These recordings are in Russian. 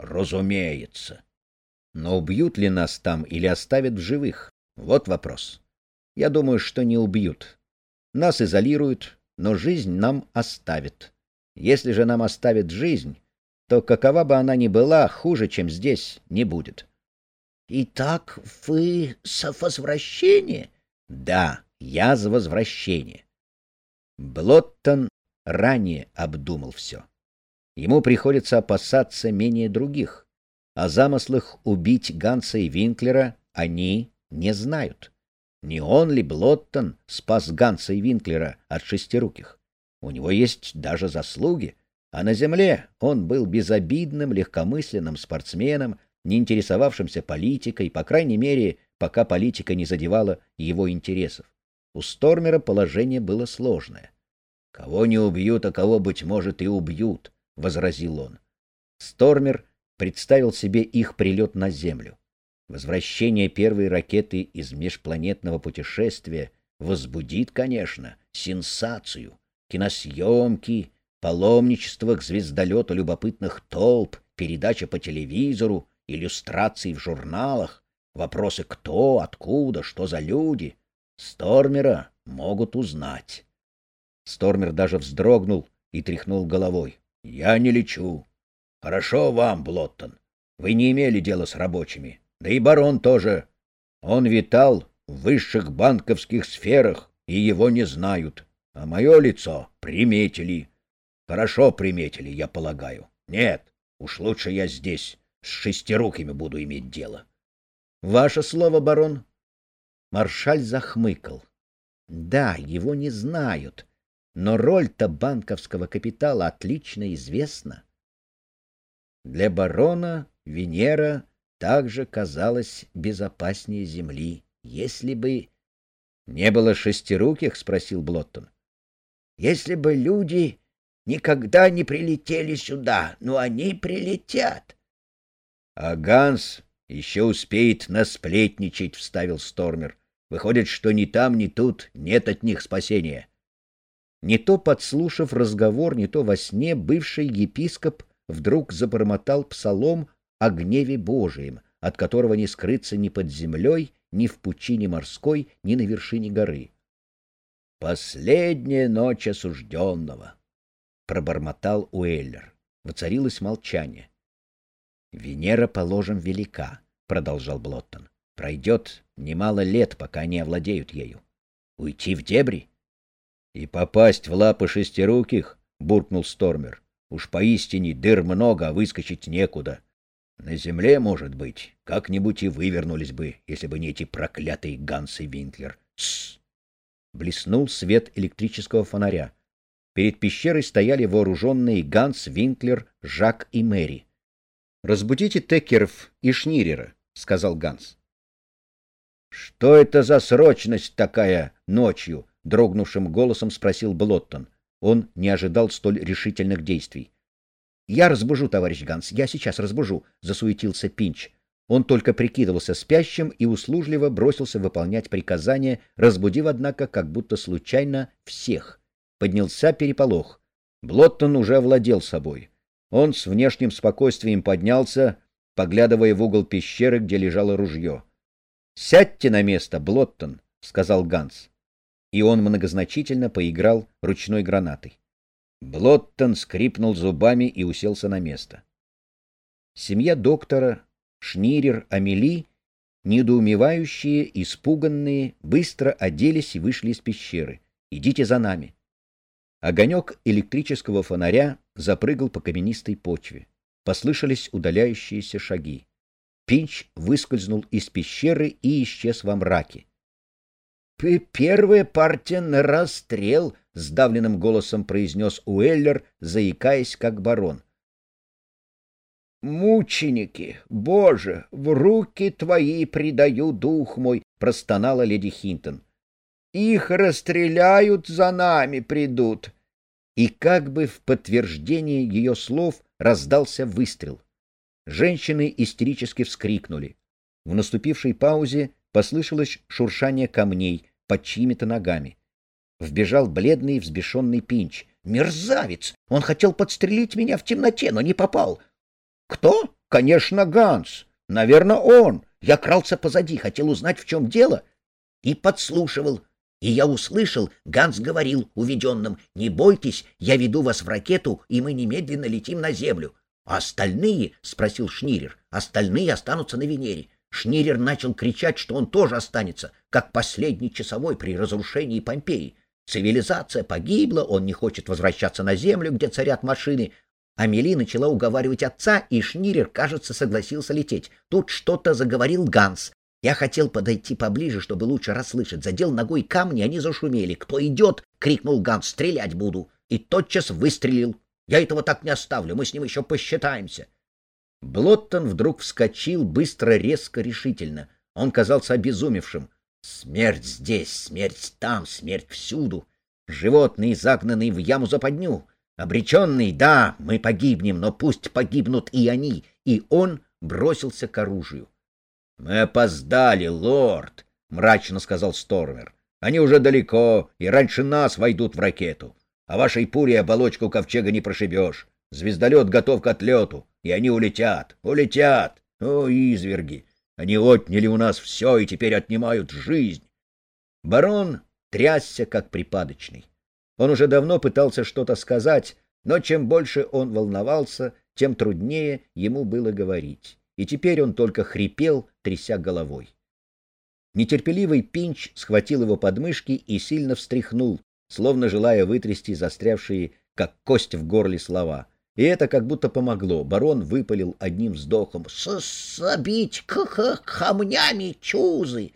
Разумеется. Но убьют ли нас там или оставят в живых? Вот вопрос. Я думаю, что не убьют. Нас изолируют, но жизнь нам оставят. Если же нам оставят жизнь, то какова бы она ни была, хуже, чем здесь, не будет. — Итак, вы со возвращения? — Да, я за возвращение. Блоттон ранее обдумал все. Ему приходится опасаться менее других. О замыслах убить Ганса и Винклера они не знают. Не он ли, Блоттон, спас Ганса и Винклера от шестируких? У него есть даже заслуги, а на земле он был безобидным, легкомысленным спортсменом, не интересовавшимся политикой, по крайней мере, пока политика не задевала его интересов. У Стормера положение было сложное. «Кого не убьют, а кого, быть может, и убьют», — возразил он. Стормер представил себе их прилет на Землю. Возвращение первой ракеты из межпланетного путешествия возбудит, конечно, сенсацию, киносъемки, паломничество к звездолету любопытных толп, передача по телевизору, иллюстрации в журналах, вопросы кто, откуда, что за люди. Стормера могут узнать. Стормер даже вздрогнул и тряхнул головой. — Я не лечу. — Хорошо вам, Блоттон. Вы не имели дела с рабочими. Да и барон тоже. Он витал в высших банковских сферах, и его не знают. А мое лицо приметили. Хорошо приметили, я полагаю. Нет, уж лучше я здесь с шестирукими буду иметь дело. — Ваше слово, барон? Маршаль захмыкал. Да, его не знают, но роль-то банковского капитала отлично известна. Для барона Венера также казалась безопаснее Земли, если бы... — Не было шестируких? — спросил Блоттон. — Если бы люди никогда не прилетели сюда, но они прилетят. — А Ганс еще успеет насплетничать, — вставил Стормер. Выходит, что ни там, ни тут нет от них спасения. Не то подслушав разговор, не то во сне бывший епископ вдруг забормотал псалом о гневе Божием, от которого не скрыться ни под землей, ни в пучине морской, ни на вершине горы. «Последняя ночь осужденного», — пробормотал Уэллер. Воцарилось молчание. «Венера, положим, велика», — продолжал Блоттон. Пройдет немало лет, пока они овладеют ею. Уйти в дебри? И попасть в лапы шестируких, — буркнул Стормер. Уж поистине дыр много, а выскочить некуда. На земле, может быть, как-нибудь и вывернулись бы, если бы не эти проклятые Ганс и Винклер. Тссс! Блеснул свет электрического фонаря. Перед пещерой стояли вооруженные Ганс, Винклер, Жак и Мэри. — Разбудите Текеров и Шнирера, — сказал Ганс. Что это за срочность такая ночью? Дрогнувшим голосом спросил Блоттон. Он не ожидал столь решительных действий. Я разбужу, товарищ Ганс, я сейчас разбужу, засуетился Пинч. Он только прикидывался спящим и услужливо бросился выполнять приказания, разбудив, однако, как будто случайно всех. Поднялся переполох. Блоттон уже овладел собой. Он с внешним спокойствием поднялся, поглядывая в угол пещеры, где лежало ружье. Сядьте на место, Блоттон, сказал Ганс. И он многозначительно поиграл ручной гранатой. Блоттон скрипнул зубами и уселся на место. Семья доктора, Шнирер, Амели, недоумевающие, испуганные, быстро оделись и вышли из пещеры. Идите за нами. Огонек электрического фонаря запрыгал по каменистой почве. Послышались удаляющиеся шаги. Пинч выскользнул из пещеры и исчез во мраке. «Первая партия на расстрел», — сдавленным голосом произнес Уэллер, заикаясь, как барон. «Мученики! Боже, в руки твои предаю дух мой!» — простонала леди Хинтон. «Их расстреляют, за нами придут!» И как бы в подтверждение ее слов раздался выстрел. Женщины истерически вскрикнули. В наступившей паузе послышалось шуршание камней под чьими-то ногами. Вбежал бледный и взбешенный Пинч. «Мерзавец! Он хотел подстрелить меня в темноте, но не попал!» «Кто? конечно, Ганс. Наверное, он. Я крался позади, хотел узнать, в чем дело. И подслушивал. И я услышал, Ганс говорил уведенным, «Не бойтесь, я веду вас в ракету, и мы немедленно летим на Землю». «А остальные?» — спросил Шнирер. «Остальные останутся на Венере». Шнирер начал кричать, что он тоже останется, как последний часовой при разрушении Помпеи. Цивилизация погибла, он не хочет возвращаться на Землю, где царят машины. Амели начала уговаривать отца, и Шнирер, кажется, согласился лететь. Тут что-то заговорил Ганс. Я хотел подойти поближе, чтобы лучше расслышать. Задел ногой камни, они зашумели. «Кто идет?» — крикнул Ганс. «Стрелять буду!» И тотчас выстрелил. «Я этого так не оставлю, мы с ним еще посчитаемся!» Блоттон вдруг вскочил быстро, резко, решительно. Он казался обезумевшим. Смерть здесь, смерть там, смерть всюду. Животные, загнанные в яму западню. Обреченный, да, мы погибнем, но пусть погибнут и они. И он бросился к оружию. — Мы опоздали, лорд, — мрачно сказал Стормер. — Они уже далеко и раньше нас войдут в ракету. А вашей пулей оболочку ковчега не прошибешь. Звездолет готов к отлету, и они улетят, улетят. О, изверги! Они отняли у нас все и теперь отнимают жизнь. Барон трясся, как припадочный. Он уже давно пытался что-то сказать, но чем больше он волновался, тем труднее ему было говорить. И теперь он только хрипел, тряся головой. Нетерпеливый Пинч схватил его подмышки и сильно встряхнул, словно желая вытрясти застрявшие, как кость в горле, слова. И это как будто помогло. Барон выпалил одним вздохом. «Сособить к -х камнями чузы!»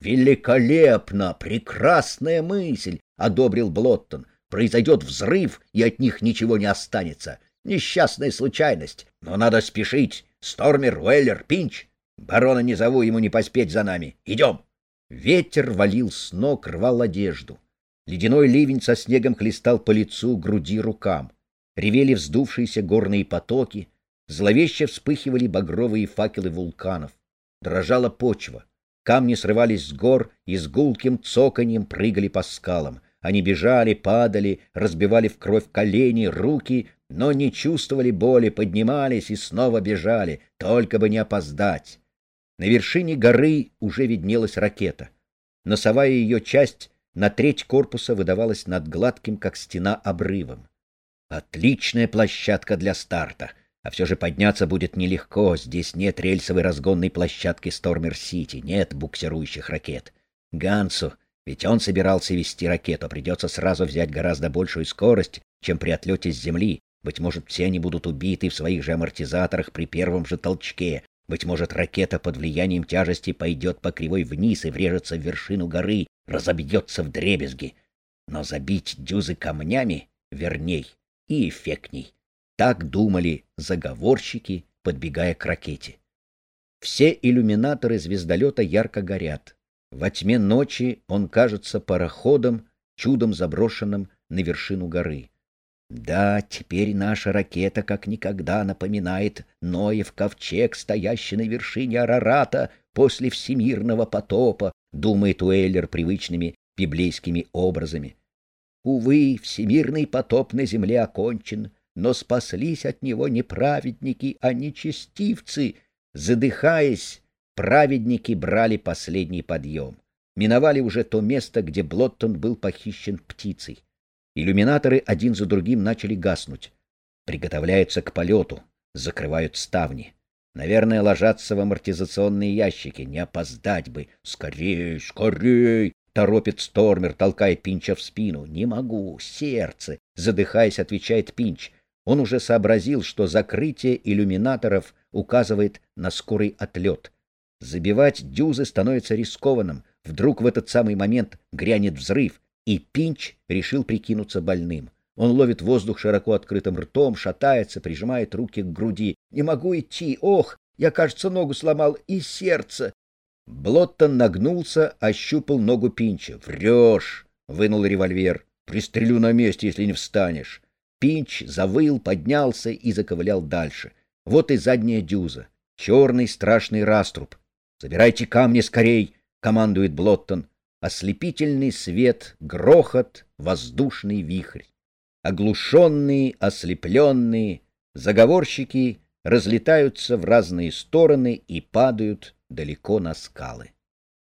«Великолепно! Прекрасная мысль!» — одобрил Блоттон. «Произойдет взрыв, и от них ничего не останется. Несчастная случайность. Но надо спешить. Стормер, Уэллер, Пинч. Барона не зову, ему не поспеть за нами. Идем!» Ветер валил с ног, рвал одежду. Ледяной ливень со снегом хлестал по лицу, груди, рукам ревели вздувшиеся горные потоки, зловеще вспыхивали багровые факелы вулканов. Дрожала почва, камни срывались с гор и с гулким цоканьем прыгали по скалам. Они бежали, падали, разбивали в кровь колени, руки, но не чувствовали боли, поднимались и снова бежали, только бы не опоздать. На вершине горы уже виднелась ракета. Носовая ее часть на треть корпуса выдавалась над гладким, как стена, обрывом. Отличная площадка для старта. А все же подняться будет нелегко. Здесь нет рельсовой разгонной площадки Стормер-Сити, нет буксирующих ракет. Гансу, ведь он собирался вести ракету, придется сразу взять гораздо большую скорость, чем при отлете с Земли. Быть может, все они будут убиты в своих же амортизаторах при первом же толчке. Быть может, ракета под влиянием тяжести пойдет по кривой вниз и врежется в вершину горы, разобьется в дребезги. Но забить дюзы камнями верней и эффектней. Так думали заговорщики, подбегая к ракете. Все иллюминаторы звездолета ярко горят. Во тьме ночи он кажется пароходом, чудом заброшенным на вершину горы. Да, теперь наша ракета как никогда напоминает Ноев ковчег, стоящий на вершине Арарата после всемирного потопа, думает Уэллер привычными библейскими образами. Увы, всемирный потоп на земле окончен, но спаслись от него не праведники, а нечестивцы. Задыхаясь, праведники брали последний подъем. Миновали уже то место, где Блоттон был похищен птицей. Иллюминаторы один за другим начали гаснуть. Приготовляются к полету, закрывают ставни. Наверное, ложатся в амортизационные ящики. Не опоздать бы. Скорей, скорей! Торопит Стормер, толкая Пинча в спину. «Не могу, сердце!» — задыхаясь, отвечает Пинч. Он уже сообразил, что закрытие иллюминаторов указывает на скорый отлет. Забивать дюзы становится рискованным. Вдруг в этот самый момент грянет взрыв, и Пинч решил прикинуться больным. Он ловит воздух широко открытым ртом, шатается, прижимает руки к груди. «Не могу идти! Ох! Я, кажется, ногу сломал, и сердце! Блоттон нагнулся, ощупал ногу Пинча. «Врешь!» — вынул револьвер. «Пристрелю на месте, если не встанешь». Пинч завыл, поднялся и заковылял дальше. Вот и задняя дюза. Черный страшный раструб. «Забирайте камни скорей!» — командует Блоттон. Ослепительный свет, грохот, воздушный вихрь. Оглушенные, ослепленные, заговорщики разлетаются в разные стороны и падают далеко на скалы.